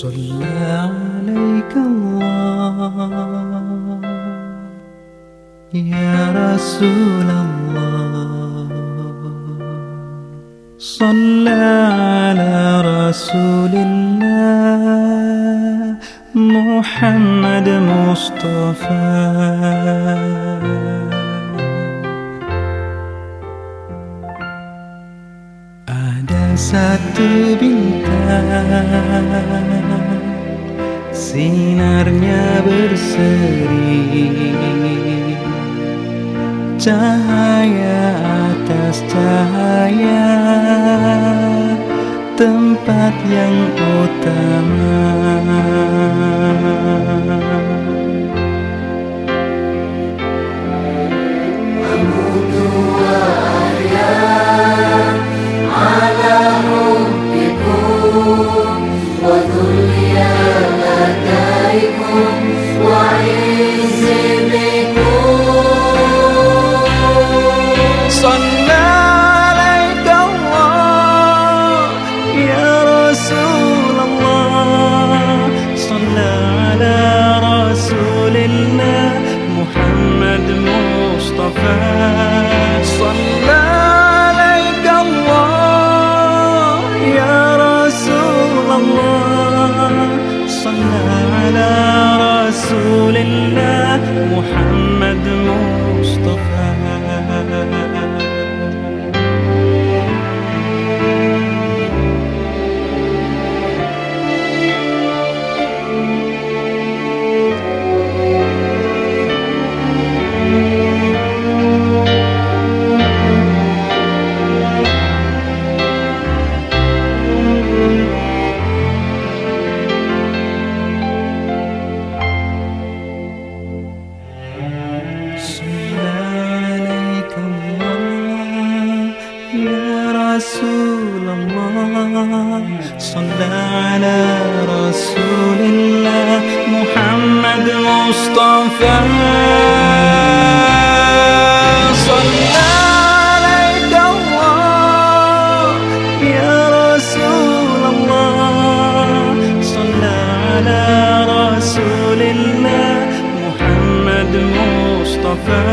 عليك الله. يا رسول الله. صلى على رسول الله محمد مصطفى. satu bintang Sinarnya berseri. Cahaya atas cahaya Tempat yang utama رسول الله صلى على رسول الله محمد مصطفى. صلى عليك الله يا رسول الله. صلى على رسول الله محمد مصطفى.